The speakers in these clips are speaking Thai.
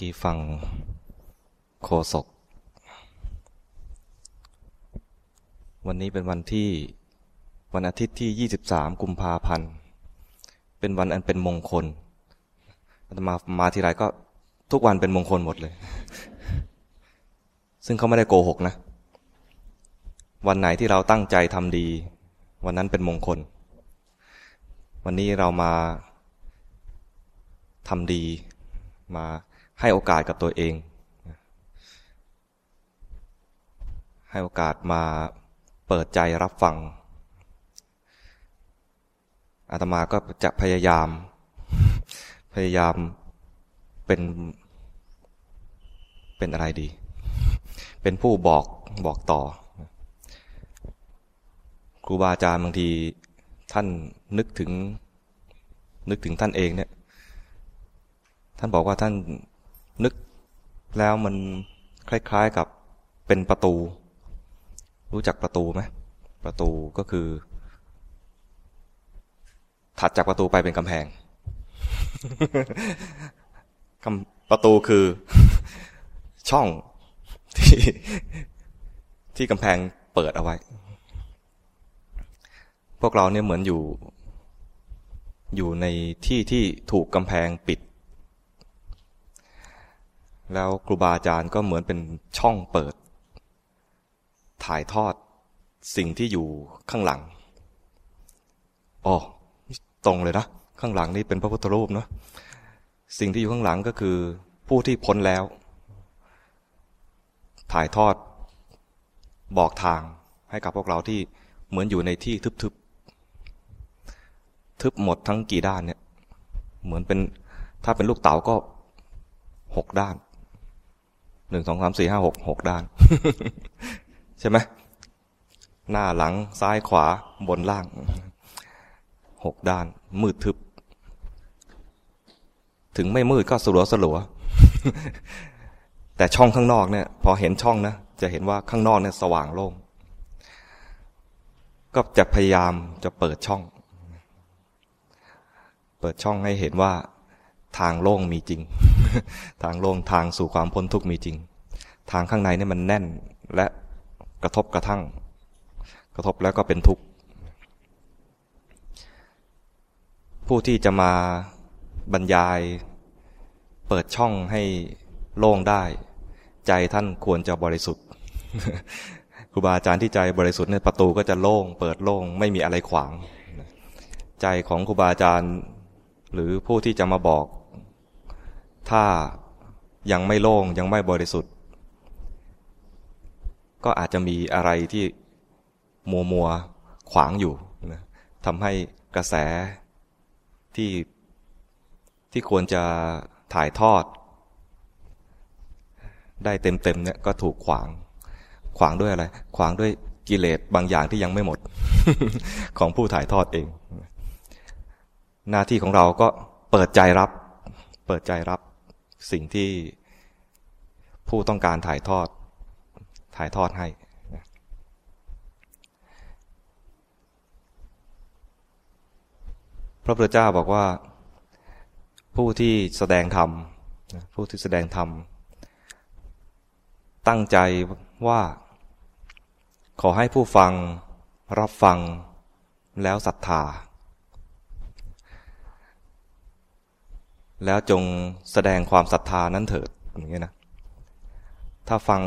กี้ฟังโคศก วันนี้เป็นวันที่วันอาทิตย์ที่ 23 กุมภาพันธ์ เป็นวันอันเป็นมงคลอาตมามาทีไรก็ทุกวันเป็นมงคลหมดเลย ซึ่งเขาไม่ได้โกหกนะ วันไหนที่เราตั้งใจทำดี วันนั้นเป็นมงคล วันนี้เรามาทำดีมา ให้โอกาสกับตัวเอง ให้โอกาสมาเปิดใจรับฟัง อาตมาก็จะพยายาม พยายามเป็น เป็นอะไรดี เป็นผู้บอกบอกต่อ ครูบาอาจารย์บางทีท่านนึกถึงนึกถึงท่านเองเนี่ย ท่านบอกว่าท่าน นึกแล้วมันคล้ายๆกับเป็นประตู รู้จักประตูไหมประตูก็คือ ถัดจากประตูไปเป็นกำแพงประตูคือ ช่องที่ที่กำแพงเปิดเอาไว้ พวกเราเนี่ยเหมือนอยู่ อยู่ในที่ที่ถูกกำแพงปิด แล้วครูบาอาจารย์ก็เหมือนเป็นช่องเปิด ถ่ายทอดสิ่งที่อยู่ข้างหลังอ๋อตรงเลยนะ ข้างหลังนี่เป็นพระพุทธรูปเนาะสิ่งที่อยู่ข้างหลังก็คือผู้ที่พ้นแล้ว ถ่ายทอดบอกทางให้กับพวกเราที่เหมือนอยู่ในที่ทึบๆทึบหมดทั้งกี่ด้านเนี่ย เหมือนเป็นถ้าเป็นลูกเต๋าก็หกด้าน หนึ่งสองสามสี่ห้าหกหกด้าน ใช่ไหมหน้าหลังซ้ายขวาบนล่างหกด้าน มืดทึบ ถึงไม่มืดก็สลัวสลัวแต่ช่องข้างนอกเนี่ย พอเห็นช่องนะจะเห็นว่าข้างนอกเนี่ยสว่างโล่งก็จะพยายามจะเปิดช่อง เปิดช่องให้เห็นว่าทางโล่งมีจริง ทางโล่งทางสู่ความพ้นทุกข์มีจริง ทางข้างในนี่มันแน่นและกระทบกระทั่ง กระทบแล้วก็เป็นทุกข์ ผู้ที่จะมาบรรยาย เปิดช่องให้โล่งได้ ใจท่านควรจะบริสุทธิ์ครูบาอาจารย์ที่ใจบริสุทธิ์เนี่ยประตูก็จะโล่ง เปิดโล่งไม่มีอะไรขวาง ใจของครูบาอาจารย์ หรือผู้ที่จะมาบอก ถ้ายังไม่โล่งยังไม่บริสุทธิ์ ก็อาจจะมีอะไรที่มัวมัวขวางอยู่นะทำให้กระแสที่ที่ควรจะถ่ายทอด ได้เต็มๆเนี่ยก็ถูกขวาง ขวางด้วยอะไร ขวางด้วยกิเลสบางอย่างที่ยังไม่หมด ของผู้ถ่ายทอดเอง หน้าที่ของเราก็เปิดใจรับ เปิดใจรับ สิ่งที่ผู้ต้องการถ่ายทอดถ่ายทอดให้ พระพุทธเจ้าบอกว่า ผู้ที่แสดงธรรมผู้ที่แสดงธรรม ตั้งใจว่าขอให้ผู้ฟังรับฟังแล้วศรัทธา แล้วจงแสดงความศรัทธานั้นเถิดอย่างนี้นะถ้าฟัง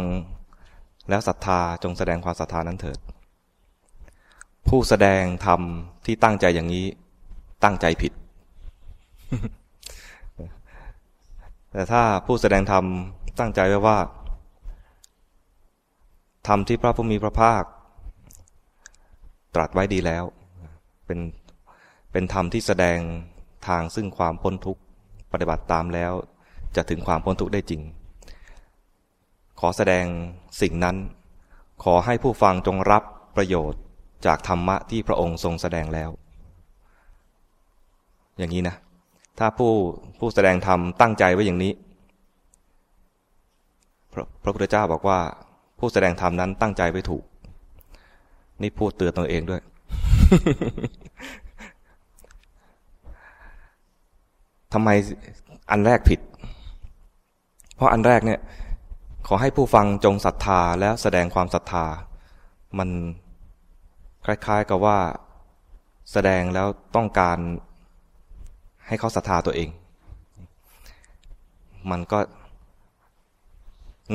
แล้วศรัทธาจงแสดงความศรัทธานั้นเถิด ผู้แสดงธรรมที่ตั้งใจอย่างนี้ตั้งใจผิด แต่ถ้าผู้แสดงธรรมตั้งใจไว้ว่าธรรมที่พระผู้มีพระภาค ตรัสไว้ดีแล้ว เป็นเป็นธรรมที่แสดงทางซึ่งความพ้นทุกข์ ปฏิบัติตามแล้ว จะถึงความพ้นทุกข์ได้จริง ขอแสดงสิ่งนั้น ขอให้ผู้ฟังจงรับประโยชน์จากธรรมะที่พระองค์ทรงแสดงแล้ว อย่างนี้นะ ถ้าผู้ผู้แสดงธรรมตั้งใจไว้อย่างนี้ พระพระพุทธเจ้าบอกว่า ผู้แสดงธรรมนั้นตั้งใจไว้ถูก นี่พูดเตือนตัวเองด้วย ทำไมอันแรกผิด เพราะอันแรกเนี่ย ขอให้ผู้ฟังจงศรัทธาแล้วแสดงความศรัทธา มันคล้าย ๆกับว่าแสดงแล้วต้องการให้เขาศรัทธาตัวเอง มันก็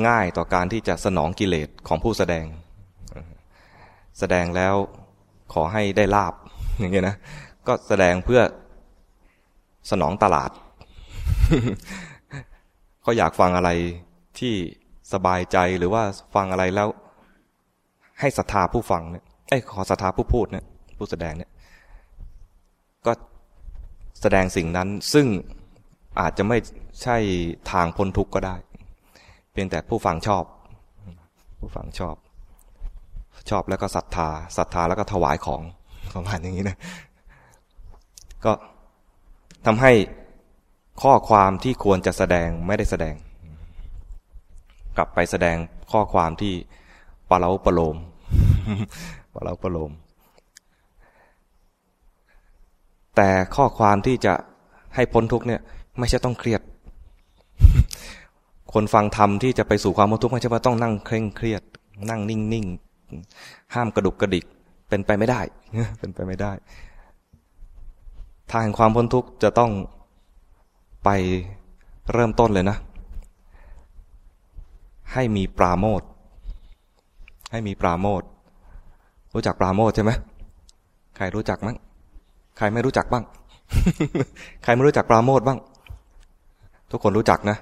ง่ายต่อการที่จะสนองกิเลสของผู้แสดง แสดงแล้วขอให้ได้ลาบอย่างเงี้ยนะ ก็แสดงเพื่อ สนองตลาด ก็อยากฟังอะไรที่สบายใจหรือว่าฟังอะไรแล้ว ให้ศรัทธาผู้ฟังเนี่ยไอ้ขอศรัทธาผู้พูดเนี่ยผู้แสดงเนี่ยก็แสดงสิ่งนั้นซึ่งอาจจะไม่ใช่ทางพ้นทุกข์ก็ได้ เพียงแต่ผู้ฟังชอบ ผู้ฟังชอบ ชอบแล้วก็ศรัทธาศรัทธาแล้วก็ถวายของประมาณอย่างนี้นะก็ ทำให้ข้อความที่ควรจะแสดงไม่ได้แสดง กลับไปแสดงข้อความที่ปะเลาปะโลมปะเลาปะโลม แต่ข้อความที่จะให้พ้นทุกเนี่ย ไม่ใช่ต้องเครียด คนฟังธรรมที่จะไปสู่ความพ้นทุกข์ไม่ใช่ว่าต้องนั่งเคร่งเครียด นั่งนิ่งนิ่งห้ามกระดุกกระดิก เป็นไปไม่ได้ เป็นไปไม่ได้ ทางแห่งความพ้นทุกข์จะต้องไปเริ่มต้นเลยนะ ให้มีปราโมทให้มีปราโมทรู้จักปราโมทใช่ไหมใครรู้จักมั้งใครไม่รู้จักบ้าง ใครไม่รู้จักปราโมทบ้าง ทุกคนรู้จักนะ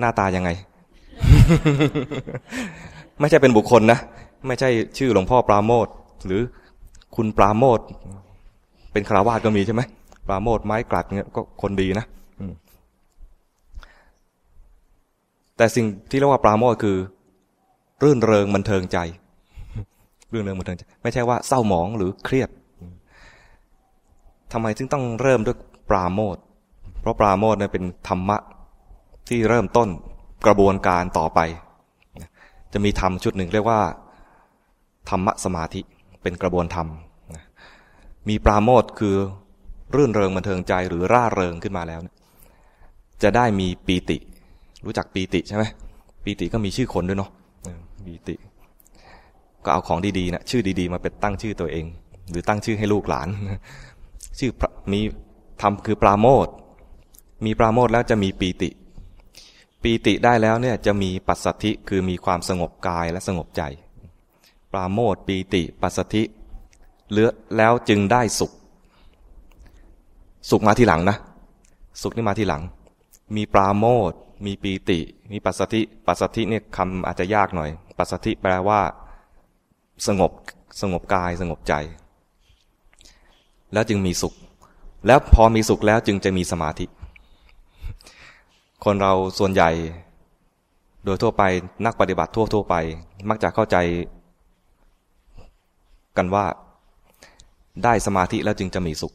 หน้าตายังไง ไม่ใช่เป็นบุคคลนะ ไม่ใช่ชื่อหลวงพ่อปราโมทหรือคุณปราโมท เป็นคราวาสก็มีใช่ไหมปราโมทไม้กลัดเงี้ยก็คนดีนะแต่สิ่งที่เรียกว่าปราโมทคือ รื่นเริงบันเทิงใจ รื่นเริงบันเทิงใจ ไม่ใช่ว่าเศร้าหมองหรือเครียดทำไมจึงต้องเริ่มด้วยปราโมทเพราะปราโมทเนี่ยเป็นธรรมะที่เริ่มต้นกระบวนการต่อไป จะมีธรรมชุดหนึ่งเรียกว่า ธรรมะสมาธิเป็นกระบวนธรรม มีปราโมทคือรื่นเริงบันเทิงใจหรือร่าเริงขึ้นมาแล้ว จะได้มีปีติ รู้จักปีติใช่ไหมปีติก็มีชื่อคนด้วยเนาะปีติ ก็เอาของดีๆนะชื่อดีๆ มาเป็นตั้งชื่อตัวเอง หรือตั้งชื่อให้ลูกหลาน ชื่อมีทำคือปราโมทมีปราโมทแล้วจะมีปีติ ปีติได้แล้วเนี่ยจะมีปัสสธิคือมีความสงบกายและสงบใจ ปราโมทปีติ ปัสสธิ เลือแล้วจึงได้สุข สุขมาทีหลังนะ สุขนี่มาทีหลัง มีปราโมทมีปีติ มีปัสสธิปัสสธิเนี่ยคำอาจจะยากหน่อย ปัสสธิแปลว่า สงบสงบกายสงบใจ แล้วจึงมีสุข แล้วพอมีสุขแล้วจึงจะมีสมาธิ คนเราส่วนใหญ่ โดยทั่วไปนักปฏิบัติทั่วทั่วไป มักจะเข้าใจ กันว่า ได้สมาธิแล้วจึงจะมีสุข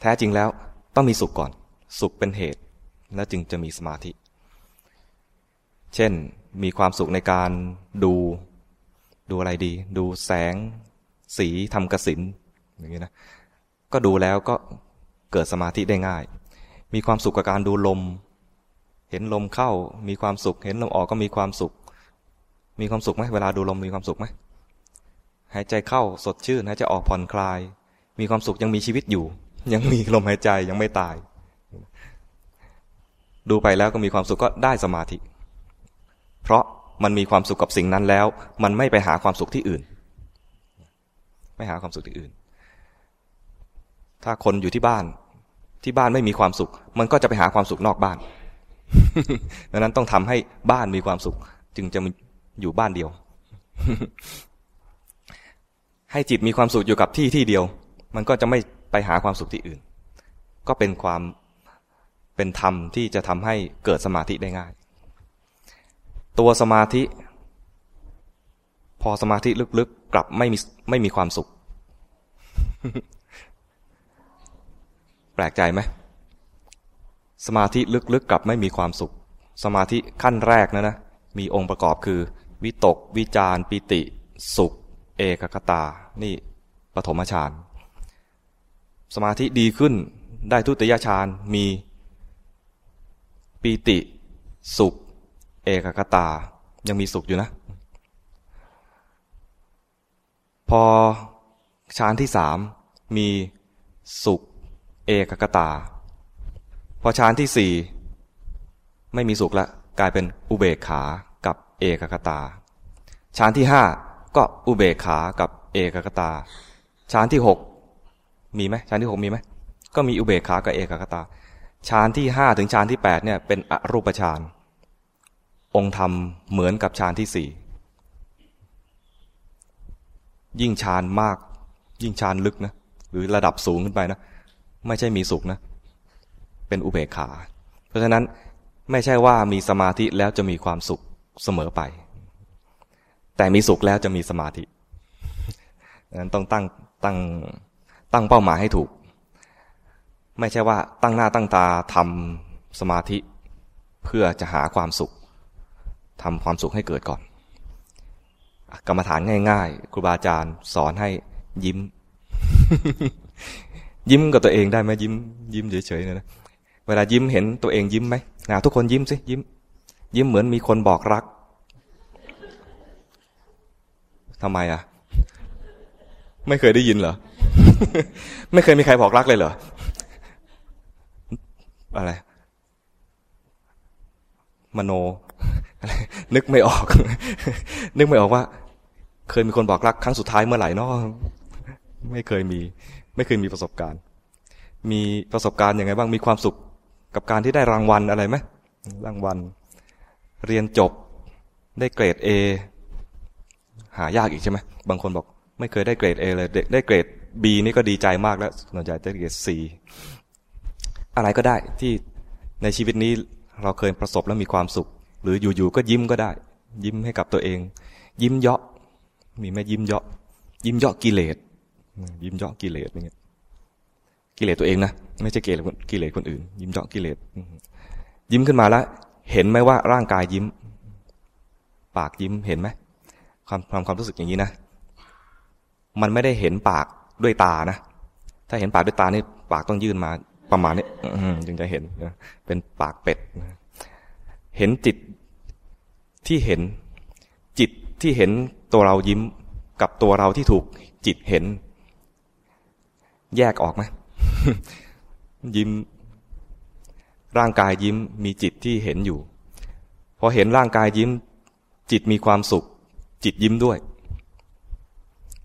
แท้จริงแล้วต้องมีสุขก่อน สุขเป็นเหตุ แล้วจึงจะมีสมาธิ เช่นมีความสุขในการดูดูอะไรดี ดูแสง สีทำกสินอย่างนี้นะก็ดูแล้วก็เกิดสมาธิได้ง่าย มีความสุขกับการดูลม เห็นลมเข้ามีความสุข เห็นลมออกก็มีความสุข มีความสุขไหมเวลาดูลมมีความสุขไหม หายใจเข้าสดชื่นหายใจออกผ่อนคลาย มีความสุขยังมีชีวิตอยู่ ยังมีลมหายใจยังไม่ตาย ดูไปแล้วก็มีความสุขก็ได้สมาธิ เพราะมันมีความสุขกับสิ่งนั้นแล้ว มันไม่ไปหาความสุขที่อื่น ไม่หาความสุขที่อื่น ถ้าคนอยู่ที่บ้านที่บ้านไม่มีความสุข มันก็จะไปหาความสุขนอกบ้าน ดังนั้นต้องทำให้บ้านมีความสุข จึงจะอยู่บ้านเดียว ให้จิตมีความสุขอยู่กับที่ที่เดียว มันก็จะไม่ไปหาความสุขที่อื่น ก็เป็นความเป็นธรรมที่จะทำให้เกิดสมาธิได้ง่าย ตัวสมาธิ พอสมาธิลึกๆ กลับไม่มีไม่มีความสุข แปลกใจไหมสมาธิลึกๆ กลับไม่มีความสุข สมาธิขั้นแรกนะนะ มีองค์ประกอบคือ วิตก วิจารปิติ สุข เอกคตา นี่ปฐมฌาน สมาธิดีขึ้นได้ทุติยฌานมีปีติ สุข เอกกตา ยังมีสุขอยู่นะ พอฌานที่สามมีสุข เอกกตา พอฌานที่สี่ไม่มีสุขละกลายเป็นอุเบกขากับเอกกตาฌานที่ห้า ก็อุเบกขากับเอกกตาฌานที่หกมีไหมฌานที่หกมีไหมก็มีอุเบกขากับเอกกตาฌานที่ห้าถึงฌานที่แปดเนี่ยเป็นอรูปฌานองค์ธรรมเหมือนกับฌานที่สี่ยิ่งฌานมาก ยิ่งฌานลึกนะหรือระดับสูงขึ้นไปนะไม่ใช่มีสุขนะ เป็นอุเบกขา เพราะฉะนั้นไม่ใช่ว่ามีสมาธิแล้วจะมีความสุขเสมอไป แต่มีสุขแล้วจะมีสมาธินั้นต้องตั้งตั้งตั้งเป้าหมายให้ถูก ไม่ใช่ว่าตั้งหน้าตั้งตาทำสมาธิ เพื่อจะหาความสุขทำความสุขให้เกิดก่อน กรรมฐานง่ายๆ ครูบาอาจารย์สอนให้ยิ้ม ยิ้มกับตัวเองได้ไหมยิ้ม ยิ้มเฉยๆเนะเวลายิ้มเห็นตัวเองยิ้มไหมนะทุกคนยิ้มสิยิ้ม ยิ้มเหมือนมีคนบอกรัก ทำไมอะไม่เคยได้ยินเหรอ ไม่เคยมีใครบอกรักเลยเหรอ อะไร มโนอะไรนึกไม่ออก นึกไม่ออกว่า เคยมีคนบอกรักครั้งสุดท้ายเมื่อไหร่นาะไม่เคยมี ไม่เคยมีประสบการณ์ มีประสบการณ์ยังไงบ้างมีความสุขกับการที่ได้รางวัลอะไรไหมรางวัล เรียนจบ ได้เกรด A หายากอีกใช่ไหมบางคนบอกไม่เคยได้เกรด A เลยได้เกรด B นี่ก็ดีใจมากแล้วส่วนใหญ่ได้เกรด C อะไรก็ได้ที่ในชีวิตนี้เราเคยประสบแล้วมีความสุข หรืออยู่ๆก็ยิ้มก็ได้ ยิ้มให้กับตัวเอง ยิ้มเยาะ มีไหมยิ้มเยาะ ยิ้มเยาะกิเลสยิ้มเยาะกิเลสอย่างเงี้ยกิเลสตัวเองนะไม่ใช่กิเลสกิเลสคนอื่น ยิ้มเยาะกิเลสยิ้มขึ้นมาแล้ว เห็นไหมว่าร่างกายยิ้ม ปากยิ้มเห็นไหม ความความความรู้สึกอย่างนี้นะ มันไม่ได้เห็นปากด้วยตานะ ถ้าเห็นปากด้วยตานี่ปากต้องยื่นมาประมาณนี้จึงจะเห็นเป็นปากเป็ดเห็นจิตที่เห็นจิตที่เห็นตัวเรายิ้มกับตัวเราที่ถูกจิตเห็น แยกออกไหมยิ้ม ร่างกายยิ้มมีจิตที่เห็นอยู่ พอเห็นร่างกายยิ้ม จิตมีความสุข จิตยิ้มด้วย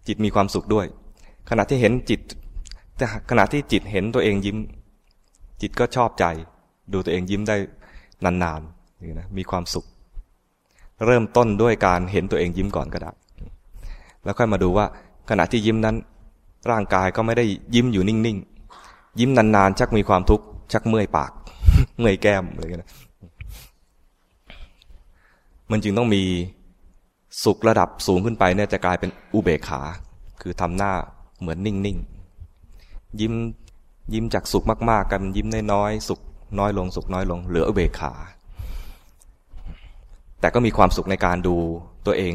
จิตมีความสุขด้วย ขณะที่เห็นจิตแต่ขณะที่จิตเห็นตัวเองยิ้ม จิตก็ชอบใจ ดูตัวเองยิ้มได้นานๆนี่นะมีความสุข เริ่มต้นด้วยการเห็นตัวเองยิ้มก่อนก็ได้แล้วค่อยมาดูว่าขณะที่ยิ้มนั้น ร่างกายก็ไม่ได้ยิ้มอยู่นิ่งๆ ยิ้มนานๆ ชักมีความทุกข์ชักเมื่อยปาก เมื่อยแก้มอะไรเงี้ยมันจึงต้องมี สุขระดับสูงขึ้นไปเนี่ยจะกลายเป็นอุเบกขา คือทำหน้าเหมือนนิ่งๆ ยิ้มยิ้มจากสุขมากๆกันยิ้มน้อยๆสุขน้อยลงสุขน้อยลง เหลืออุเบกขา แต่ก็มีความสุขในการดูตัวเอง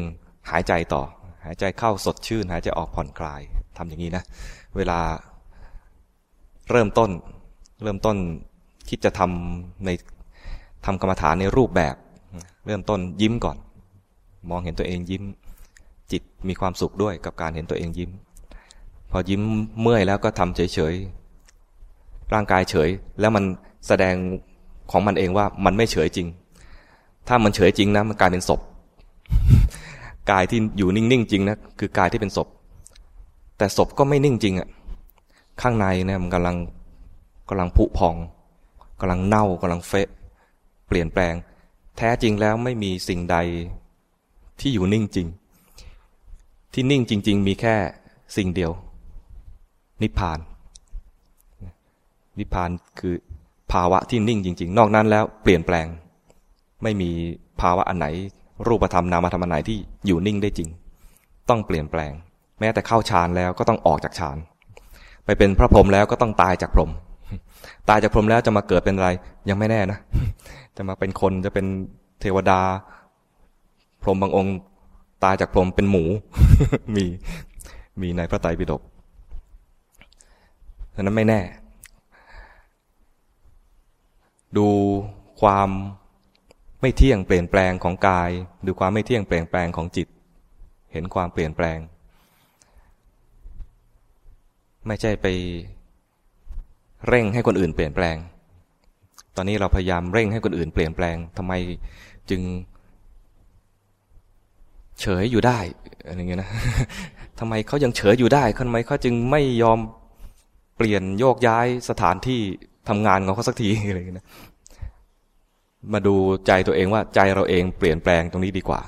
หายใจต่อ หายใจเข้าสดชื่น หายใจออกผ่อนคลายทำอย่างนี้นะ เวลาเริ่มต้นเริ่มต้นคิดจะทำในทำกรรมฐานในรูปแบบ เริ่มต้นยิ้มก่อน มองเห็นตัวเองยิ้ม จิตมีความสุขด้วยกับการเห็นตัวเองยิ้ม พอยิ้มเมื่อยแล้วก็ทำเฉยๆร่างกายเฉย แล้วมันแสดงของมันเองว่ามันไม่เฉยจริง ถ้ามันเฉยจริงนะมันกลายเป็นศพกายที่อยู่นิ่งๆจริงนะคือกายที่เป็นศพ แต่ศพก็ไม่นิ่งจริงอะ่ะข้างในเนี่ยมันกำลังกำลังผุพองกำลังเน่ากำลังเฟะ เปลี่ยนแปลง แท้จริงแล้วไม่มีสิ่งใด ที่อยู่นิ่งจริง ที่นิ่งจริง ๆ มีแค่สิ่งเดียว นิพพาน นิพพานคือภาวะที่นิ่งจริง ๆ นอกนั้นแล้วเปลี่ยนแปลง ไม่มีภาวะอันไหน รูปธรรมนามธรรมอันไหนที่อยู่นิ่งได้จริง ต้องเปลี่ยนแปลง แม้แต่เข้าฌานแล้วก็ต้องออกจากฌานไปเป็นพระพรหมแล้วก็ต้องตายจากพรหมตายจากพรหมแล้วจะมาเกิดเป็นอะไร ยังไม่แน่นะ จะมาเป็นคนจะเป็นเทวดา พรหมบางองค์ตายจากพรหมเป็นหมู มีมีในพระไตรปิฎกฉะนั้นไม่แน่ ดูความไม่เที่ยงเปลี่ยนแปลงของกาย ดูความไม่เที่ยงเปลี่ยนแปลงของจิต เห็นความเปลี่ยนแปลง ไม่ใช่ไปเร่งให้คนอื่นเปลี่ยนแปลง ตอนนี้เราพยายามเร่งให้คนอื่นเปลี่ยนแปลงทำไมจึง เฉยอยู่ได้อะไรเงี้ยนะทำไมเขายังเฉยอยู่ได้ทำไมเขาจึงไม่ยอมเปลี่ยนโยกย้ายสถานที่ทำงานของเขาสักทีอะไรเงี้ยนะมาดูใจตัวเองว่าใจเราเองเปลี่ยนแปลงตรงนี้ดีกว่า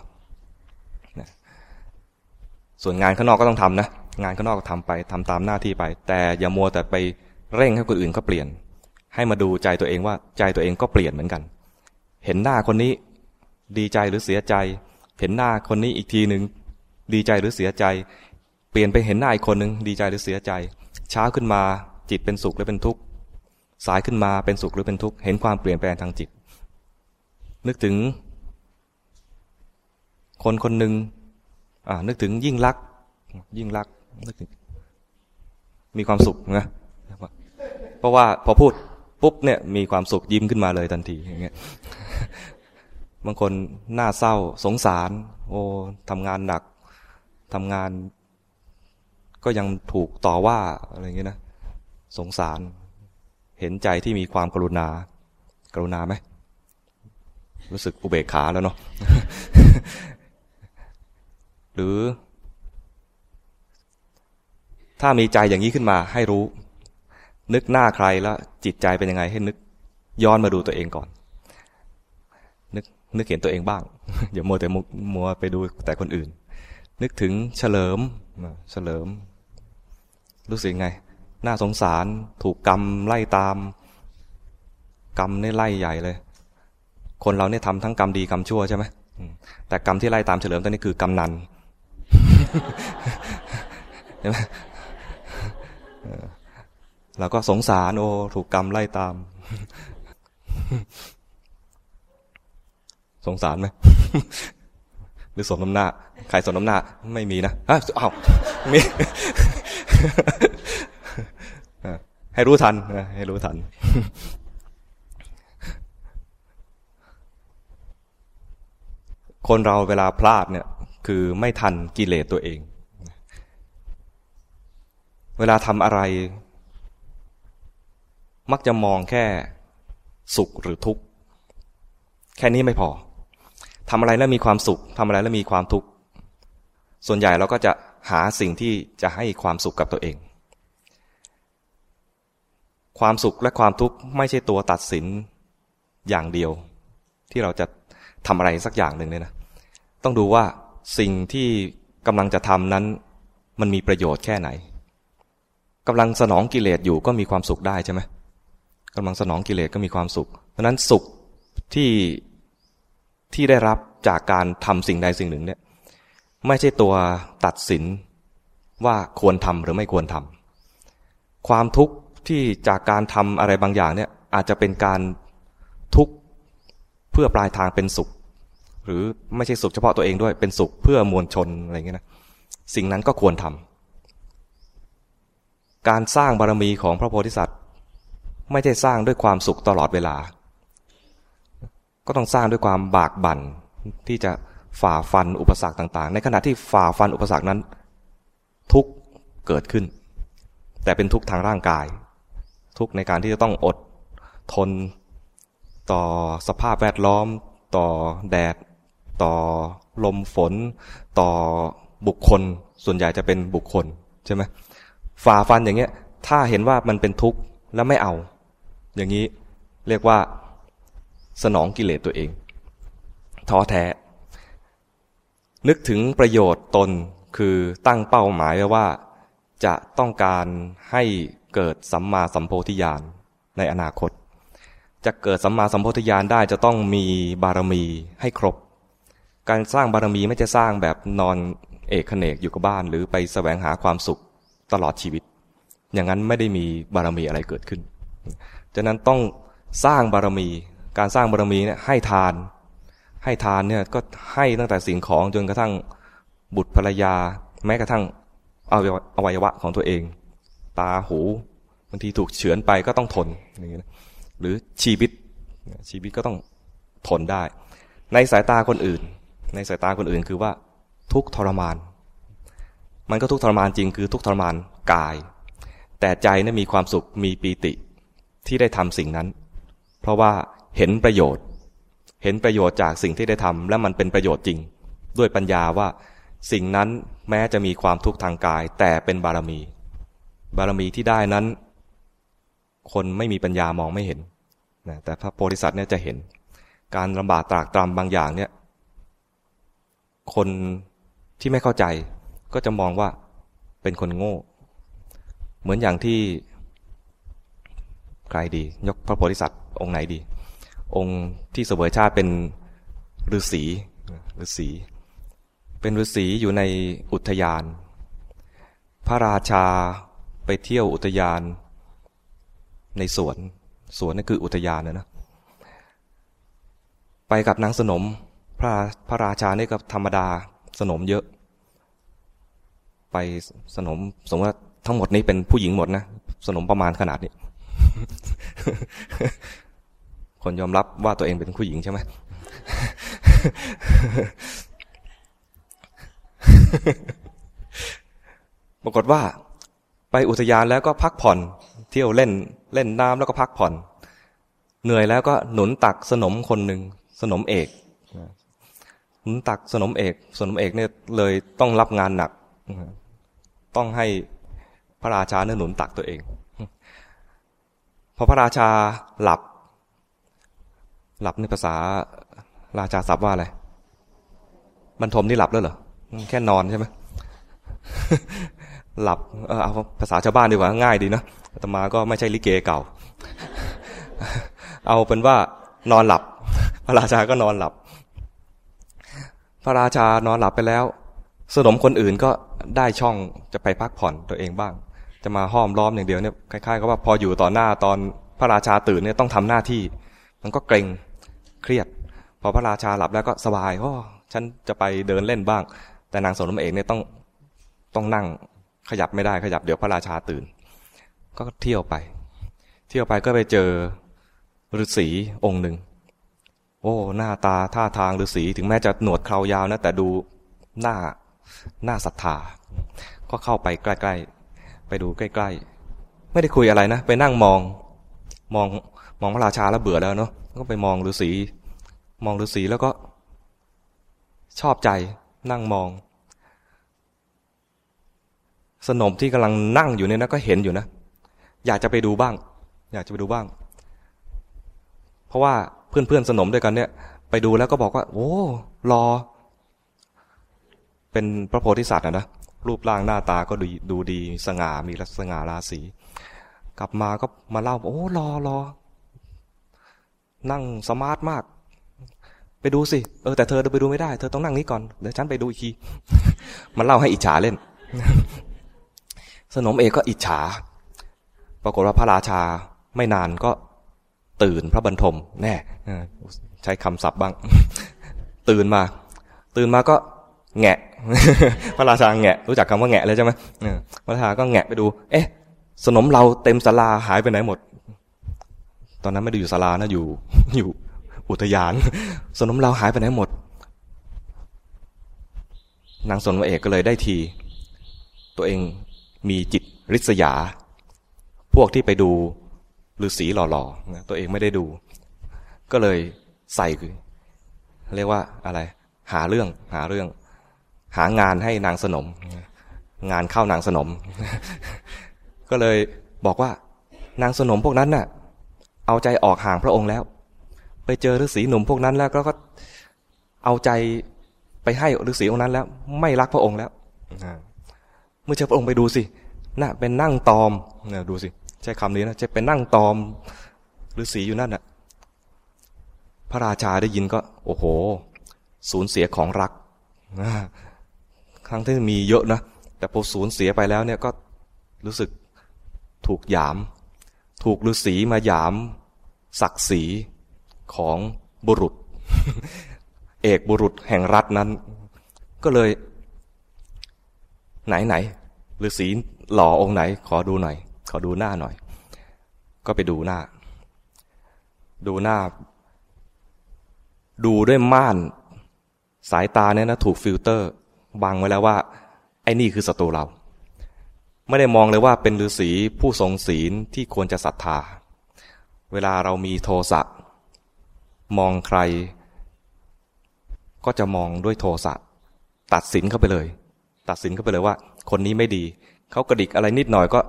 ส่วนงานข้างนอกก็ต้องทำนะงานข้างนอกก็ทำไปทำตามหน้าที่ไป แต่อย่ามัวแต่ไปเร่งให้คนอื่นเขาเปลี่ยน ให้มาดูใจตัวเองว่าใจตัวเองก็เปลี่ยนเหมือนกัน เห็นหน้าคนนี้ดีใจหรือเสียใจ เห็นหน้าคนนี้อีกทีหนึ่งดีใจหรือเสียใจ เปลี่ยนไปเห็นหน้าอีกคนหนึ่งดีใจหรือเสียใจ เช้าขึ้นมาจิตเป็นสุขหรือเป็นทุกข์สายขึ้นมาเป็นสุขหรือเป็นทุกข์เห็นความเปลี่ยนแปลงทางจิต นึกถึง คนคนหนึ่งนึกถึงยิ่งรัก ยิ่งรักนึกถึงมีความสุขนะเพราะว่าพอพูดปุ๊บเนี่ยมีความสุขยิ้มขึ้นมาเลยทันทีอย่างเงี้ย บางคนหน้าเศร้าสงสาร โอ้ทำงานหนักทำงาน ก็ยังถูกต่อว่าอะไรเงี้ยนะ สงสาร เห็นใจที่มีความกรุณา กรุณาไหมรู้สึกอุเบกขาแล้วเนาะหรือ ถ้ามีใจอย่างนี้ขึ้นมาให้รู้ นึกหน้าใครแล้วจิตใจเป็นยังไงให้นึก ย้อนมาดูตัวเองก่อน นึกเห็นตัวเองบ้างอย่ามัวแต่มัวไปดูแต่คนอื่น นึกถึงเฉลิมเฉลิม รู้สึกไง น่าสงสารถูกกรรมไล่ตาม กรรมนี่ไล่ใหญ่เลย คนเราเนี่ยทำทั้งกรรมดีกรรมชั่วใช่ไหมแต่กรรมที่ไล่ตามเฉลิมตอนนี้คือกรรมนันใช่ไหมเราก็สงสารโอ้ถูกกรรมไล่ตาม สงสารไหมหรือสมน้ำหน้าใครสมน้ำหน้า ไม่มีนะอ้าวมีให้รู้ทันให้รู้ทัน คนเราเวลาพลาดเนี่ย คือไม่ทันกิเลสตัวเอง เวลาทำอะไร มักจะมองแค่สุขหรือทุกข์ แค่นี้ไม่พอ ทำอะไรแล้วมีความสุขทำอะไรแล้วมีความทุกข์ส่วนใหญ่เราก็จะหาสิ่งที่จะให้ความสุขกับตัวเอง ความสุขและความทุกข์ไม่ใช่ตัวตัดสินอย่างเดียว ที่เราจะทำอะไรสักอย่างหนึ่งเลยนะต้องดูว่าสิ่งที่กำลังจะทำนั้น มันมีประโยชน์แค่ไหนกำลังสนองกิเลสอยู่ก็มีความสุขได้ใช่ไหมกำลังสนองกิเลสก็มีความสุข เพราะนั้นสุขที่ ที่ได้รับจากการทำสิ่งใดสิ่งหนึ่งเนี่ย ไม่ใช่ตัวตัดสินว่าควรทำหรือไม่ควรทำความทุกข์ที่จากการทำอะไรบางอย่างเนี่ย อาจจะเป็นการทุกข์เพื่อปลายทางเป็นสุข หรือไม่ใช่สุขเฉพาะตัวเองด้วยเป็นสุขเพื่อมวลชนอะไรเงี้ยนะสิ่งนั้นก็ควรทำการสร้างบารมีของพระโพธิสัตว์ ไม่ใช่สร้างด้วยความสุขตลอดเวลา ก็ต้องสร้างด้วยความบากบั่นที่จะฝ่าฟันอุปสรรคต่างๆ ในขณะที่ฝ่าฟันอุปสรรคนั้น ทุกเกิดขึ้น แต่เป็นทุกทางร่างกาย ทุกในการที่จะต้องอดทน ต่อสภาพแวดล้อม ต่อแดด ต่อลมฝน ต่อบุคคล ส่วนใหญ่จะเป็นบุคคลใช่ไหมฝ่าฟันอย่างเงี้ย ถ้าเห็นว่ามันเป็นทุกข์แล้วไม่เอา อย่างนี้เรียกว่า สนองกิเลสตัวเองท้อแท้ นึกถึงประโยชน์ตนคือตั้งเป้าหมายไว้ว่า จะต้องการให้เกิดสัมมาสัมโพธิญาณในอนาคต จะเกิดสัมมาสัมโพธิญาณได้จะต้องมีบารมีให้ครบ การสร้างบารมีไม่จะสร้างแบบนอนเอกเนกอยู่กับบ้านหรือไปแสวงหาความสุขตลอดชีวิต อย่างนั้นไม่ได้มีบารมีอะไรเกิดขึ้น ฉะนั้นต้องสร้างบารมี การสร้างบารมีเนี่ยให้ทาน ให้ทานเนี่ยก็ให้ตั้งแต่สิ่งของจนกระทั่งบุตรภรรยา แม้กระทั่งอวัยวะของตัวเอง ตาหูบางทีถูกเฉือนไปก็ต้องทนอย่างนี้หรือชีวิตชีวิตก็ต้องทนได้ ในสายตาคนอื่น ในสายตาคนอื่นคือว่าทุกทรมาน มันก็ทุกทรมานจริงคือทุกทรมานกาย แต่ใจนี่มีความสุขมีปีติที่ได้ทำสิ่งนั้น เพราะว่า เห็นประโยชน์ เห็นประโยชน์จากสิ่งที่ได้ทำและมันเป็นประโยชน์จริง ด้วยปัญญาว่าสิ่งนั้นแม้จะมีความทุกข์ทางกาย แต่เป็นบารมี บารมีที่ได้นั้น คนไม่มีปัญญามองไม่เห็นนะแต่พระโพธิสัตว์เนี่ยจะเห็น การลำบากตรากตรำบางอย่างเนี่ยคนที่ไม่เข้าใจก็จะมองว่าเป็นคนโง่ เหมือนอย่างที่ใครดี ยกพระโพธิสัตว์องค์ไหนดี องค์ที่เสวยชาติเป็นฤาษีฤาษี เป็นฤาษีอยู่ในอุทยาน พระราชาไปเที่ยวอุทยาน ในสวน สวนนั่นคืออุทยานนะนะ ไปกับนางสนม พระพระราชานี่ก็ธรรมดาสนมเยอะ ไปสนมสมมติว่าทั้งหมดนี้เป็นผู้หญิงหมดนะ สนมประมาณขนาดนี้ คนยอมรับว่าตัวเองเป็นผู้หญิงใช่ไหมปรากฏว่า ไปอุทยานแล้วก็พักผ่อน เที่ยวเล่นเล่นน้ำแล้วก็พักผ่อน เหนื่อยแล้วก็หนุนตักสนมคนหนึ่งสนมเอกหนุนตักสนมเอกสนมเอกเนี่ยเลยต้องรับงานหนัก ต้องให้พระราชาเนี่ยหนุนตักตัวเองพอพระราชาหลับ หลับในภาษาราชาศัพท์ว่าอะไรบรรทมนี่หลับแล้วเหรอแค่นอนใช่ไหมหลับเอาภาษาชาวบ้านดีกว่าง่ายดีนะตมาก็ไม่ใช่ลิเกเก่า เอาเป็นว่านอนหลับ พระราชาก็นอนหลับ พระราชานอนหลับไปแล้ว สนมคนอื่นก็ได้ช่องจะไปพักผ่อนตัวเองบ้าง จะมาห้อมล้อมอย่างเดียวเนี่ยคล้ายๆกับว่าพออยู่ต่อหน้าตอนพระราชาตื่นเนี่ยต้องทำหน้าที่ มันก็เกรง เครียด พอพระราชาหลับแล้วก็สบายโอ้ฉันจะไปเดินเล่นบ้าง แต่นางสนมเอกเนี่ยต้องต้องนั่งขยับไม่ได้ขยับเดี๋ยวพระราชาตื่น ก็เที่ยวไป เที่ยวไปก็ไปเจอฤาษีองค์หนึ่งโอ้หน้าตาท่าทางฤาษีถึงแม้จะหนวดเครายาวนะ แต่ดูหน้าหน้าศรัทธา ก็เข้าไปใกล้ๆ ไปดูใกล้ๆ ไม่ได้คุยอะไรนะ ไปนั่งมอง มองมองพระราชาแล้วเบื่อแล้วเนาะ ก็ไปมองฤาษีมองฤาษีแล้วก็ ชอบใจนั่งมอง สนมที่กำลังนั่งอยู่เนี่ยนะก็เห็นอยู่นะ อยากจะไปดูบ้าง อยากจะไปดูบ้าง เพราะว่าเพื่อนๆสนมด้วยกันเนี่ย ไปดูแล้วก็บอกว่า โอ้รอ เป็นพระโพธิสัตว์นะรูปร่างหน้าตาก็ดูดูดีสง่ามีลักษณะราศีกลับมาก็มาเล่าโอ้หล่อหล่อ นั่ง smart มาก ไปดูสิ เออแต่เธอไปดูไม่ได้ เธอต้องนั่งนี้ก่อน เดี๋ยวฉันไปดูอีกที มันเล่าให้อิจฉาเล่น สนมเอกก็อิจฉา ปรากฏว่าพระราชาไม่นานก็ตื่นพระบรรทม แน่ใช้คำศัพท์บ้าง ตื่นมา ตื่นมาก็แงะ พระราชาแงะ รู้จักคำว่าแงะเลยใช่ไหมพระราชาก็แงะไปดู เอ๊ะ สนมเราเต็มศาลาหายไปไหนหมด ตอนนั้นไม่ได้อยู่ศาลานะอยู่ อยู่อุทยาน สนมเราหายไปไหนหมด นางสนมเอกก็เลยได้ที ตัวเองมีจิตริษยา พวกที่ไปดูฤาษีหล่อๆตัวเองไม่ได้ดู ก็เลยใส่คือเรียกว่าอะไร หาเรื่องหาเรื่อง หางานให้นางสนม งานเข้านางสนม ก็เลยบอกว่านางสนมพวกนั้นน่ะ เอาใจออกห่างพระองค์แล้ว ไปเจอฤาษีหนุ่มพวกนั้นแล้วก็เอาใจไปให้ฤาษีองค์นั้นแล้ว ไม่รักพระองค์แล้วเมื่อเจ้าพระองค์ไปดูสิน่ะเป็นนั่งตอมเนี่ยดูสิใช้คำนี้นะจะเป็นนั่งตอมฤาษีอยู่นั่นน่ะ พระราชาได้ยินก็ โอ้โห สูญเสียของรักครั้งที่มีเยอะนะแต่พอสูญเสียไปแล้วเนี่ยก็รู้สึกถูกหยาม ถูกฤาษีมาหยาม ศักดิ์ศรีของบุรุษ เอกบุรุษแห่งรัฐนั้น ก็เลย ไหนไหนฤาษีหล่อองค์ไหน ขอดูหน่อย ขอดูหน้าหน่อย ก็ไปดูหน้า ดูหน้า ดูด้วยม่าน สายตาเนี่ยนะถูกฟิลเตอร์บังไว้แล้วว่า ไอ้นี่คือศัตรูเรา ไม่ได้มองเลยว่าเป็นฤาษีผู้ทรงศีลที่ควรจะศรัทธา เวลาเรามีโทสะมองใคร ก็จะมองด้วยโทสะตัดสินเข้าไปเลย ตัดสินเข้าไปเลยว่า คนนี้ไม่ดีเขากระดิกอะไรนิดหน่อยก็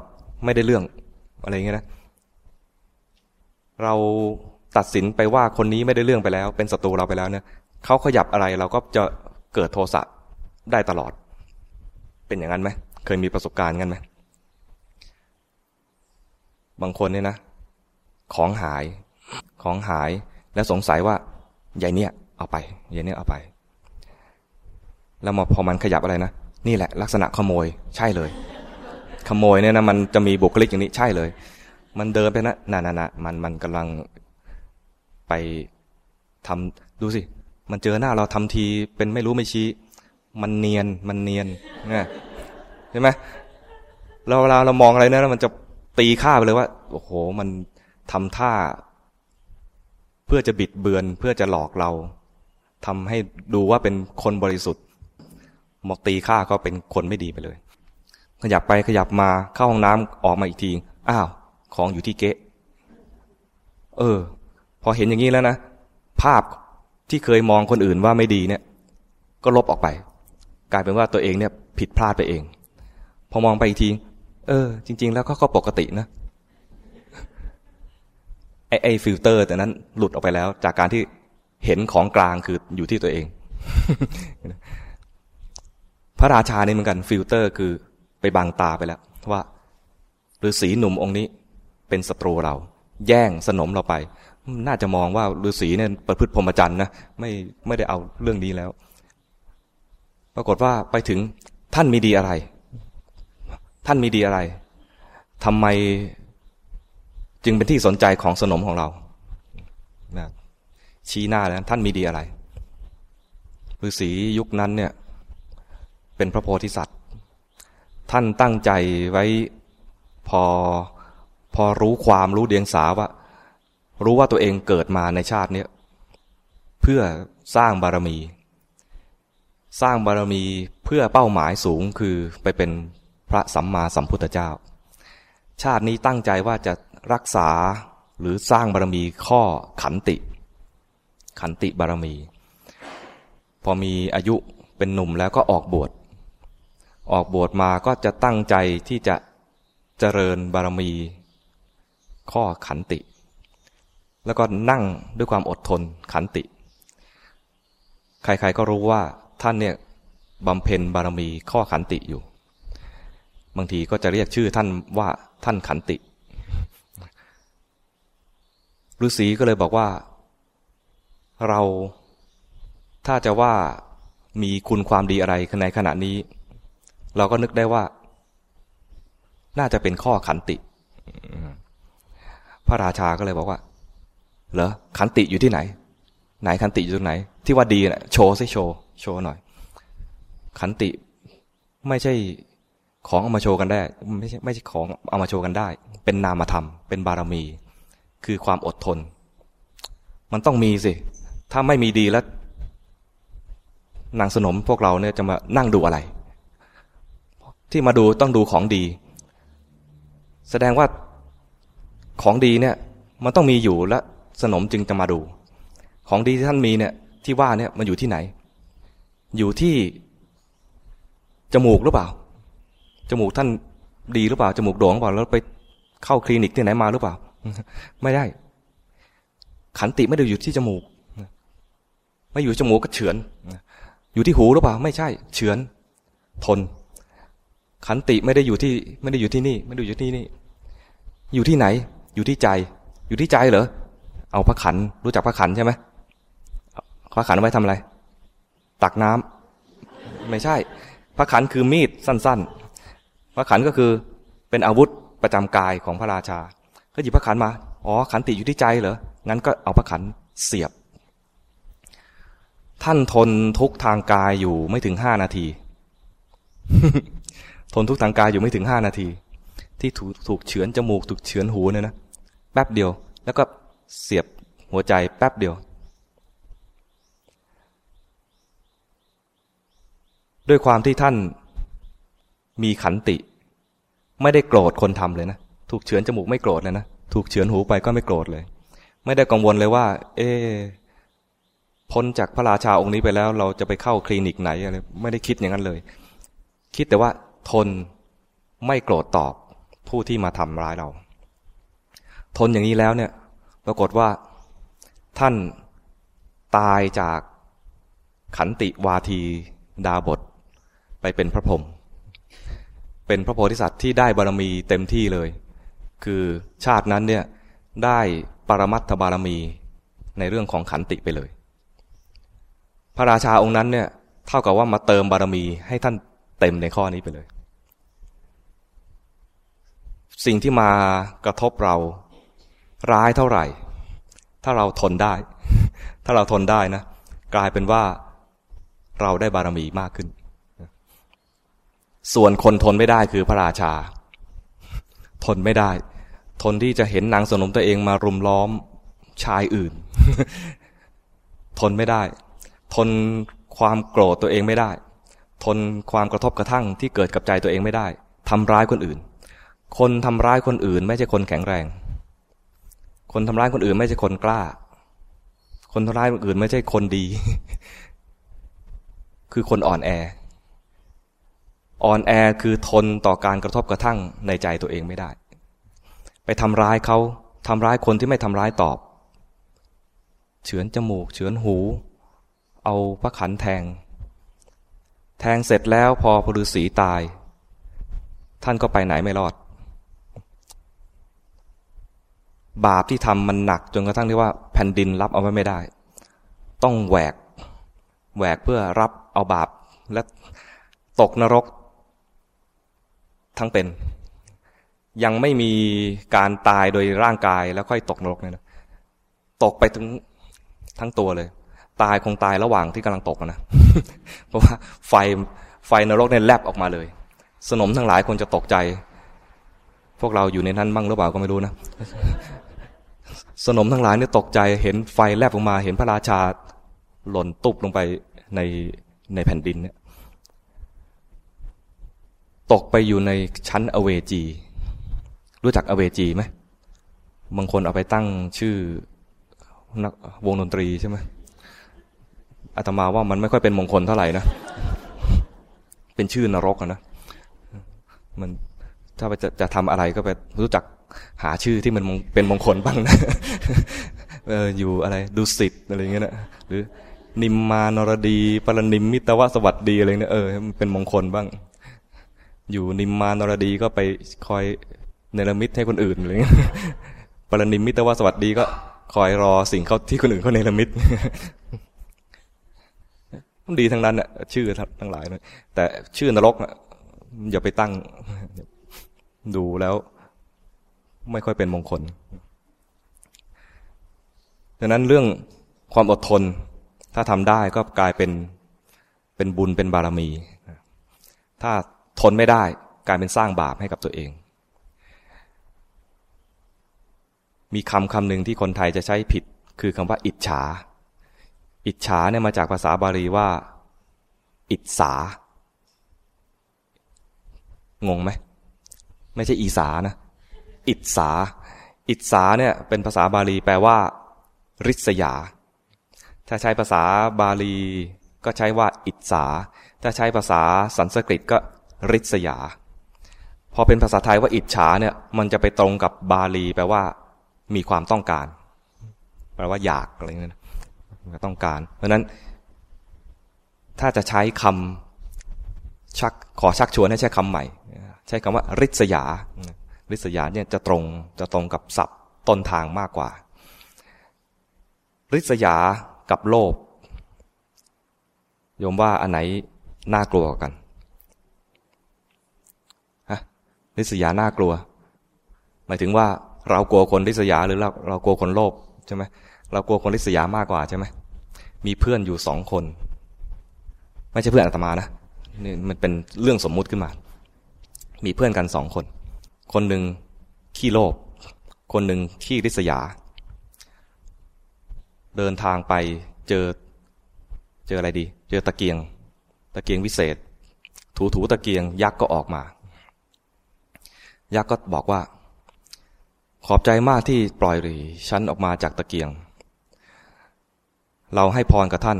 ไม่ได้เรื่องอะไรเงี้ยนะ เราตัดสินไปว่าคนนี้ไม่ได้เรื่องไปแล้ว เป็นศัตรูเราไปแล้วเนี่ยเขาขยับอะไรเราก็จะเกิดโทสะได้ตลอด เป็นอย่างนั้นไหมเคยมีประสบการณ์กันไหมบางคนเนี่ยนะ ของหาย ของหาย แล้วสงสัยว่าใหญ่เนี่ย เอาไปใหญ่เนี่ยเอาไป แล้วพอมันขยับอะไรนะ นี่แหละ ลักษณะขโมย ใช่เลย ขโมยเนี่ยนะมันจะมีบุคลิกอย่างนี้ใช่เลย มันเดินไปนะน่ะน่ะมันมันกำลังไปทำดูสิ มันเจอหน้าเราทำทีเป็นไม่รู้ไม่ชี้ มันเนียน มันเนียนเนี่ยใช่ไหมเราเวลาเรามองอะไรเนะมันจะตีค่าไปเลยว่า โอ้โห มัน ทำท่า เพื่อจะบิดเบือนเพื่อจะหลอกเราทำให้ดูว่าเป็นคนบริสุทธิ์มอกตีค่าก็เป็นคนไม่ดีไปเลย ขยับไปขยับมาเข้าห้องน้ำออกมาอีกที อ้าว ของอยู่ที่เก๊ะ เออ พอเห็นอย่างนี้แล้วนะ ภาพที่เคยมองคนอื่นว่าไม่ดีเนี่ย ก็ลบออกไป กลายเป็นว่าตัวเองเนี่ย ผิดพลาดไปเอง พอมองไปอีกที เออ จริง ๆ แล้วก็ปกตินะ ไอ้ไอฟิลเตอร์แต่นั้นหลุดออกไปแล้ว จากการที่เห็นของกลางคืออยู่ที่ตัวเอง พระราชานี่เหมือนกัน ฟิลเตอร์คือไปบังตาไปแล้วว่าฤาษีหนุ่มองค์นี้เป็นศัตรูเรา แย่งสนมเราไป น่าจะมองว่าฤาษีเนี่ยประพฤติพรหมจรรย์นะไม่ไม่ได้เอาเรื่องนี้แล้ว ปรากฏว่าไปถึงท่านมีดีอะไร ท่านมีดีอะไรทำไม จึงเป็นที่สนใจของสนมของเรานะชี้หน้าแล้วท่านมีดีอะไรฤาษียุคนั้นเนี่ยเป็นพระโพธิสัตว์ ท่านตั้งใจไว้พอพอรู้ความรู้เดียงสาว่า รู้ว่าตัวเองเกิดมาในชาตินี้เพื่อสร้างบารมี สร้างบารมีเพื่อเป้าหมายสูงคือไปเป็นพระสัมมาสัมพุทธเจ้า ชาตินี้ตั้งใจว่าจะ รักษาหรือสร้างบารมีข้อขันติ ขันติบารมี พอมีอายุเป็นหนุ่มแล้วก็ออกบวชออกบวชมาก็จะตั้งใจที่จะเจริญบารมี ข้อขันติ แล้วก็นั่งด้วยความอดทนขันติ ใครๆก็รู้ว่าท่านเนี่ยบำเพ็ญบารมีข้อขันติอยู่ บางทีก็จะเรียกชื่อท่านว่าท่านขันติ ฤาษีก็เลยบอกว่า เราถ้าจะว่ามีคุณความดีอะไรในขณะนี้ เราก็นึกได้ว่า น่าจะเป็นข้อขันติ พระราชาก็เลยบอกว่า เหรอขันติอยู่ที่ไหน ไหนขันติอยู่ตรงไหน ที่ว่าดีนะ่ะโชว์ซิโชว์โชว์หน่อย ขันติไม่ใช่ของเอามาโชว์กันได้ ไม่ใช่ไม่ใช่ของเอามาโชว์กันได้ เป็นนามธรรม เป็นบารมี คือความอดทน มันต้องมีสิ ถ้าไม่มีดีแล้วนางสนมพวกเราเนี่ยจะมานั่งดูอะไร ที่มาดูต้องดูของดี แสดงว่าของดีเนี่ย มันต้องมีอยู่และสนมจึงจะมาดู ของดีที่ท่านมีเนี่ย ที่ว่าเนี่ยมันอยู่ที่ไหน อยู่ที่จมูกหรือเปล่าจมูกท่านดีหรือเปล่าจมูกโด่งหรือเปล่าแล้วไปเข้าคลินิกที่ไหนมาหรือเปล่า ไม่ได้ ขันติไม่ได้อยู่ที่จมูกไม่อยู่จมูกก็เฉือนอยู่ที่หูหรือเปล่า ไม่ใช่ เฉือน ทน ขันติไม่ได้อยู่ที่ ไม่ได้อยู่ที่นี่ ไม่ได้อยู่ที่นี่ อยู่ที่ไหน อยู่ที่ใจ อยู่ที่ใจเหรอเอาพระขันรู้จักพระขันใช่ไหมพระขันไว้ทำอะไร ตักน้ำไม่ใช่ พระขันคือมีดสั้น ๆ พระขันก็คือเป็นอาวุธประจำกายของพระราชา ก็หยิบพระขันมา อ๋อ ขันติอยู่ที่ใจเหรอ งั้นก็เอาพระขันเสียบ ท่านทนทุกทางกายอยู่ไม่ถึงห้านาที ทนทุกทางกายอยู่ไม่ถึงห้านาที ที่ถูกถูกเฉือนจมูกถูกเฉือนหูเนี่ยนะ แป๊บเดียว แล้วก็เสียบหัวใจแป๊บเดียว ด้วยความที่ท่านมีขันติ ไม่ได้โกรธคนทำเลยนะ ถูกเฉือนจมูกไม่โกรธเลยนะถูกเฉือนหูไปก็ไม่โกรธเลย ไม่ได้กังวลเลยว่า เอพ้นจากพระราชาองค์นี้ไปแล้ว เราจะไปเข้าคลินิกไหนอะไรไม่ได้คิดอย่างนั้นเลย คิดแต่ว่าทนไม่โกรธตอบผู้ที่มาทำร้ายเรา ทนอย่างนี้แล้วเนี่ย ปรากฏว่าท่านตายจากขันติวาทีดาบท ไปเป็นพระพรหมเป็นพระโพธิสัตว์ที่ได้บารมีเต็มที่เลย คือชาตินั้นเนี่ยได้ปรมัตถบารมีในเรื่องของขันติไปเลย พระราชาองค์นั้นเนี่ยเท่ากับว่ามาเติมบารมีให้ท่านเต็มในข้อนี้ไปเลย สิ่งที่มากระทบเราร้ายเท่าไหร่ ถ้าเราทนได้ ถ้าเราทนได้นะ กลายเป็นว่าเราได้บารมีมากขึ้น ส่วนคนทนไม่ได้คือพระราชา ทนไม่ได้ ทนที่จะเห็นนางสนมตัวเองมารุมล้อมชายอื่น ทนไม่ได้ ทนความโกรธตัวเองไม่ได้ ทนความกระทบกระทั่งที่เกิดกับใจตัวเองไม่ได้ทำร้ายคนอื่น คนทำร้ายคนอื่น ไม่ใช่คนแข็งแรง คนทำร้ายคนอื่น ไม่ใช่คนกล้า คนทำร้ายคนอื่น ไม่ใช่คนดี คือคนอ่อนแอ อ่อนแอคือทนต่อการกระทบกระทั่งในใจตัวเองไม่ได้ ไปทำร้ายเขาทำร้ายคนที่ไม่ทำร้ายตอบ เฉือนจมูก เฉือนหู เอาพระขันแทง แทงเสร็จแล้วพอพฤษีตาย ท่านก็ไปไหนไม่รอด บาปที่ทำมันหนักจนกระทั่งที่ว่าแผ่นดินรับเอาไว้ไม่ได้ ต้องแหวก แหวกเพื่อรับเอาบาปและตกนรก ทั้งเป็น ยังไม่มีการตายโดยร่างกายแล้วค่อยตกนรกเนี่ยนะตกไปถึงทั้งตัวเลย ตายคงตายระหว่างที่กำลังตกนะเพราะว่าไฟไฟนรกเนี่ยแลบออกมาเลย สนมทั้งหลายคนจะตกใจ พวกเราอยู่ในนั้นบ้างหรือเปล่าก็ไม่รู้นะสนมทั้งหลายเนี่ยตกใจเห็นไฟแลบออกมา เห็นพระราชาหล่นตุบลงไปในในแผ่นดินเนี่ยตกไปอยู่ในชั้นอเวจี รู้จักอเวจีไหมบางคนเอาไปตั้งชื่อนักวงดนตรีใช่ไหมอาตมาว่ามันไม่ค่อยเป็นมงคลเท่าไหร่นะ เป็นชื่อนรกนะ มันถ้าจะจะทำอะไรก็ไปรู้จักหาชื่อที่มันเป็นมงคลบ้างนะเอออยู่อะไรดูสิทธ์อะไรเงี้ยนะหรือ นิมมานรดีปรนิมมิตวสวัสดีอะไรเนี่ยเออเป็นมงคลบ้าง อยู่นิมมานรดีก็ไปคอย เนรมิตให้คนอื่นอะไรเงี้ยปรนิมิตว่าสวัสดีก็คอยรอสิ่งเขาที่คนอื่นเขาเนรมิตมันดีทั้งนั้นอะชื่อทั้งหลายเลยแต่ชื่อนรกอะอย่าไปตั้ง ดูแล้วไม่ค่อยเป็นมงคลดังนั้นเรื่องความอดทน ถ้าทำได้ก็กลายเป็นเป็นบุญเป็นบารมี ถ้าทนไม่ได้กลายเป็นสร้างบาปให้กับตัวเอง มีคำคำหนึ่งที่คนไทยจะใช้ผิด คือคำว่า อิจฉา อิจฉาเนี่ยมาจากภาษาบาลีว่า อิจสางงไหม ไม่ใช่อีสานะ อิจสา อิจสาเนี่ยเป็นภาษาบาลีแปลว่า ริษยา ถ้าใช้ภาษาบาลีก็ใช้ว่า อิสา ถ้าใช้ภาษาสันสกฤตก็ริษยา พอเป็นภาษาไทยว่าอิจฉาเนี่ย มันจะไปตรงกับบาลีแปลว่า มีความต้องการแปลว่าอยากอะไรเงี้ยต้องการ เพราะนั้น ถ้าจะใช้คำชักขอชักชวนให้ใช้คำใหม่ ใช้คำว่า ริษยา ริษยาเนี่ยจะตรงจะตรงกับศัพท์ต้นทางมากกว่า ริษยากับโลภโยมว่าอันไหนน่ากลัวกันฮะริษยาน่ากลัว หมายถึงว่า เรากลัวคนริษยาหรือเราเรากลัวคนโลภใช่ไหมเรากลัวคนริษยามากกว่าใช่ไหมมีเพื่อนอยู่สองคน ไม่ใช่เพื่อนอาตมานะนี่มันเป็นเรื่องสมมุติขึ้นมา มีเพื่อนกันสองคน คนหนึ่งขี้โลภคนหนึ่งขี้ริษยา เดินทางไปเจอเจออะไรดี เจอตะเกียง ตะเกียงวิเศษ ถูถูตะเกียง ยักษ์ก็ออกมา ยักษ์ก็บอกว่า ขอบใจมากที่ปล่อยรีฉันออกมาจากตะเกียง เราให้พรกับท่าน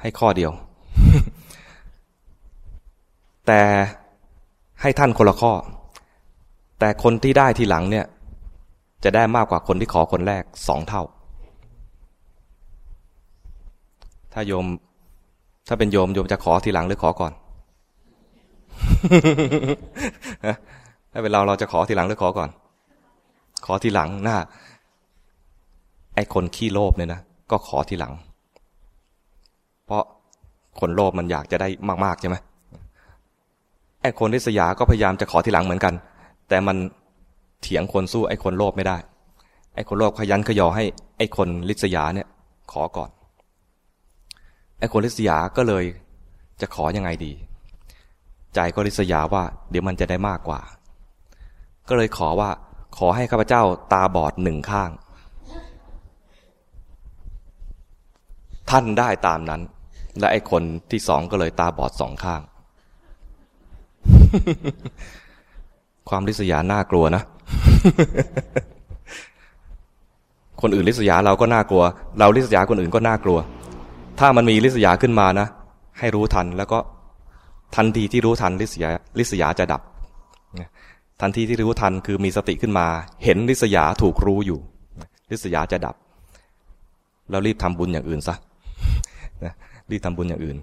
ให้ข้อเดียว แต่ให้ท่านคนละข้อ แต่คนที่ได้ทีหลังเนี่ย จะได้มากกว่าคนที่ขอคนแรกสองเท่า ถ้าโยม ถ้าเป็นโยมโยมจะขอทีหลังหรือขอก่อนถ้าเป็นเราเราจะขอทีหลังหรือขอก่อน ขอทีหลังหน้าไอ้คนขี้โลภเนี่ยนะก็ขอทีหลัง เพราะคนโลภมันอยากจะได้มากๆใช่ไหมไอ้คนริษยาก็พยายามจะขอทีหลังเหมือนกัน แต่มันเถียงคนสู้ไอ้คนโลภไม่ได้ ไอ้คนโลภขยันขยอให้ไอ้คนริษยาเนี่ย ขอก่อน ไอ้คนริษยาก็เลยจะขอยังไงดี ใจก็ริษยาว่า เดี๋ยวมันจะได้มากกว่า ก็เลยขอว่า ขอให้ข้าพเจ้าตาบอดหนึ่งข้าง ท่านได้ตามนั้น และไอ้คนที่สองก็เลยตาบอดสองข้าง ความริษยาน่ากลัวนะ คนอื่นริษยาเราก็น่ากลัว เราริษยาคนอื่นก็น่ากลัว ถ้ามันมีริษยาขึ้นมานะ ให้รู้ทันแล้วก็ทันทีที่รู้ทันริษยาริษยาจะดับ ทันทีที่รู้ทันคือมีสติขึ้นมา เห็นริษยาถูกรู้อยู่ ริษยาจะดับเรารีบทำบุญอย่างอื่นซะรีบทำบุญอย่างอื่น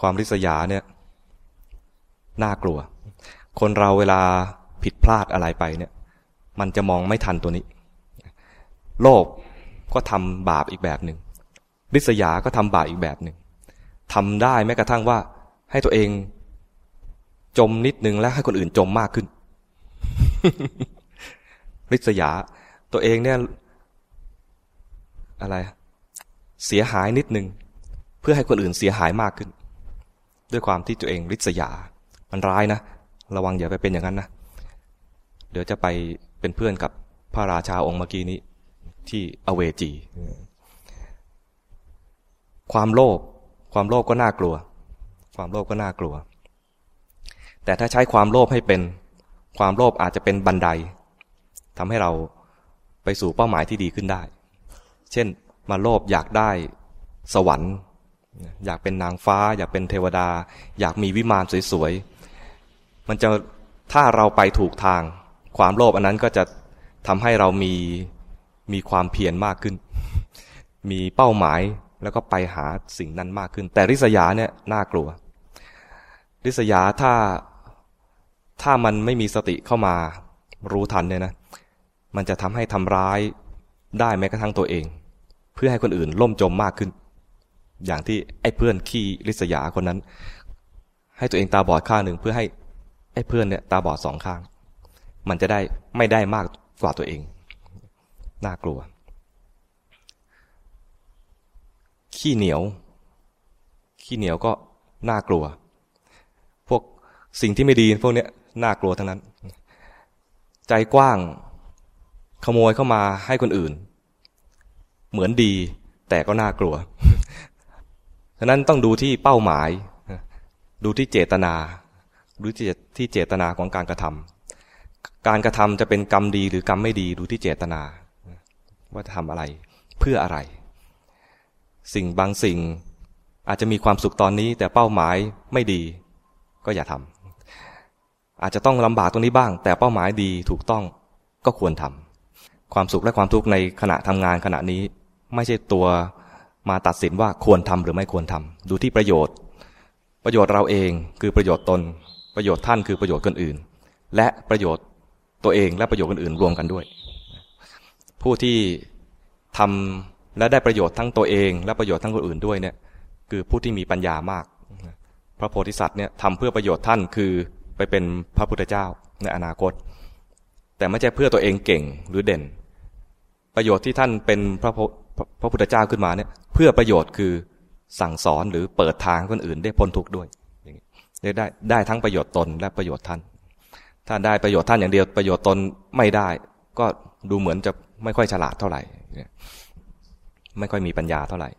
ความริษยาเนี่ยน่ากลัว คนเราเวลาผิดพลาดอะไรไปเนี่ย มันจะมองไม่ทันตัวนี้ โลภก็ทำบาปอีกแบบหนึ่งริษยาก็ทำบาปอีกแบบหนึ่งทำได้แม้กระทั่งว่าให้ตัวเอง จมนิดนึงแล้วให้คนอื่นจมมากขึ้นริษยา ตัวเองเนี่ย อะไร เสียหายนิดนึง เพื่อให้คนอื่นเสียหายมากขึ้น ด้วยความที่ตัวเองริษยา มันร้ายนะ ระวังอย่าไปเป็นอย่างนั้นนะ เดี๋ยวจะไปเป็นเพื่อนกับพระราชาองค์เมื่อกี้นี้ ที่อเวจี ความโลภความโลภก็น่ากลัว ความโลภก็น่ากลัว แต่ถ้าใช้ความโลภให้เป็น ความโลภอาจจะเป็นบันไดทำให้เราไปสู่เป้าหมายที่ดีขึ้นได้ เช่น มาโลภอยากได้สวรรค์ อยากเป็นนางฟ้า อยากเป็นเทวดา อยากมีวิมานสวยๆ มันจะถ้าเราไปถูกทาง ความโลภอันนั้นก็จะทำให้เรามีมีความเพียรมากขึ้น มีเป้าหมายแล้วก็ไปหาสิ่งนั้นมากขึ้น แต่ริษยาเนี่ยน่ากลัว ริษยาถ้า ถ้ามันไม่มีสติเข้ามารู้ทันเนี่ยนะ มันจะทำให้ทำร้ายได้แม้กระทั่งตัวเอง เพื่อให้คนอื่นล่มจมมากขึ้น อย่างที่ไอ้เพื่อนขี้ริษยาคนนั้น ให้ตัวเองตาบอดข้างหนึ่งเพื่อให้ไอ้เพื่อนเนี่ยตาบอดสองข้าง มันจะได้ไม่ได้มากกว่าตัวเอง น่ากลัว ขี้เหนียว ขี้เหนียวก็น่ากลัว พวกสิ่งที่ไม่ดีพวกเนี้ย น่ากลัวทั้งนั้น ใจกว้าง ขโมยเข้ามาให้คนอื่น เหมือนดี แต่ก็น่ากลัวฉะนั้นต้องดูที่เป้าหมาย ดูที่เจตนาหรือที่เจตนาของการกระทำการกระทำจะเป็นกรรมดีหรือกรรมไม่ดี ดูที่เจตนา ว่าจะทำอะไร เพื่ออะไร สิ่งบางสิ่งอาจจะมีความสุขตอนนี้ แต่เป้าหมายไม่ดี ก็อย่าทำ อาจจะต้องลำบากตรงนี้บ้าง แต่เป้าหมายดีถูกต้องก็ควรทำความสุขและความทุกข์ในขณะทำงานขณะนี้ ไม่ใช่ตัวมาตัดสินว่าควรทำหรือไม่ควรทำดูที่ประโยชน์ ประโยชน์เราเองคือประโยชน์ตน ประโยชน์ท่านคือประโยชน์คนอื่น และประโยชน์ตัวเองและประโยชน์คนอื่นรวมกันด้วย ผู้ที่ทำและได้ประโยชน์ทั้งตัวเอง และประโยชน์ทั้งคนอื่นด้วยเนี่ยคือผู้ที่มีปัญญามาก พระโพธิสัตว์เนี่ยทำเพื่อประโยชน์ท่านคือ ไปเป็นพระพุทธเจ้าในอนาคต แต่ไม่ใช่เพื่อตัวเองเก่งหรือเด่น ประโยชน์ที่ท่านเป็นพระพระพุทธเจ้าขึ้นมาเนี่ยเพื่อประโยชน์คือสั่งสอนหรือเปิดทางคนอื่นได้พ้นทุกข์ด้วยได้ได้ได้ทั้งประโยชน์ตนและประโยชน์ท่าน ถ้าได้ประโยชน์ท่านอย่างเดียวประโยชน์ตนไม่ได้ ก็ดูเหมือนจะไม่ค่อยฉลาดเท่าไหร่ ไม่ค่อยมีปัญญาเท่าไหร่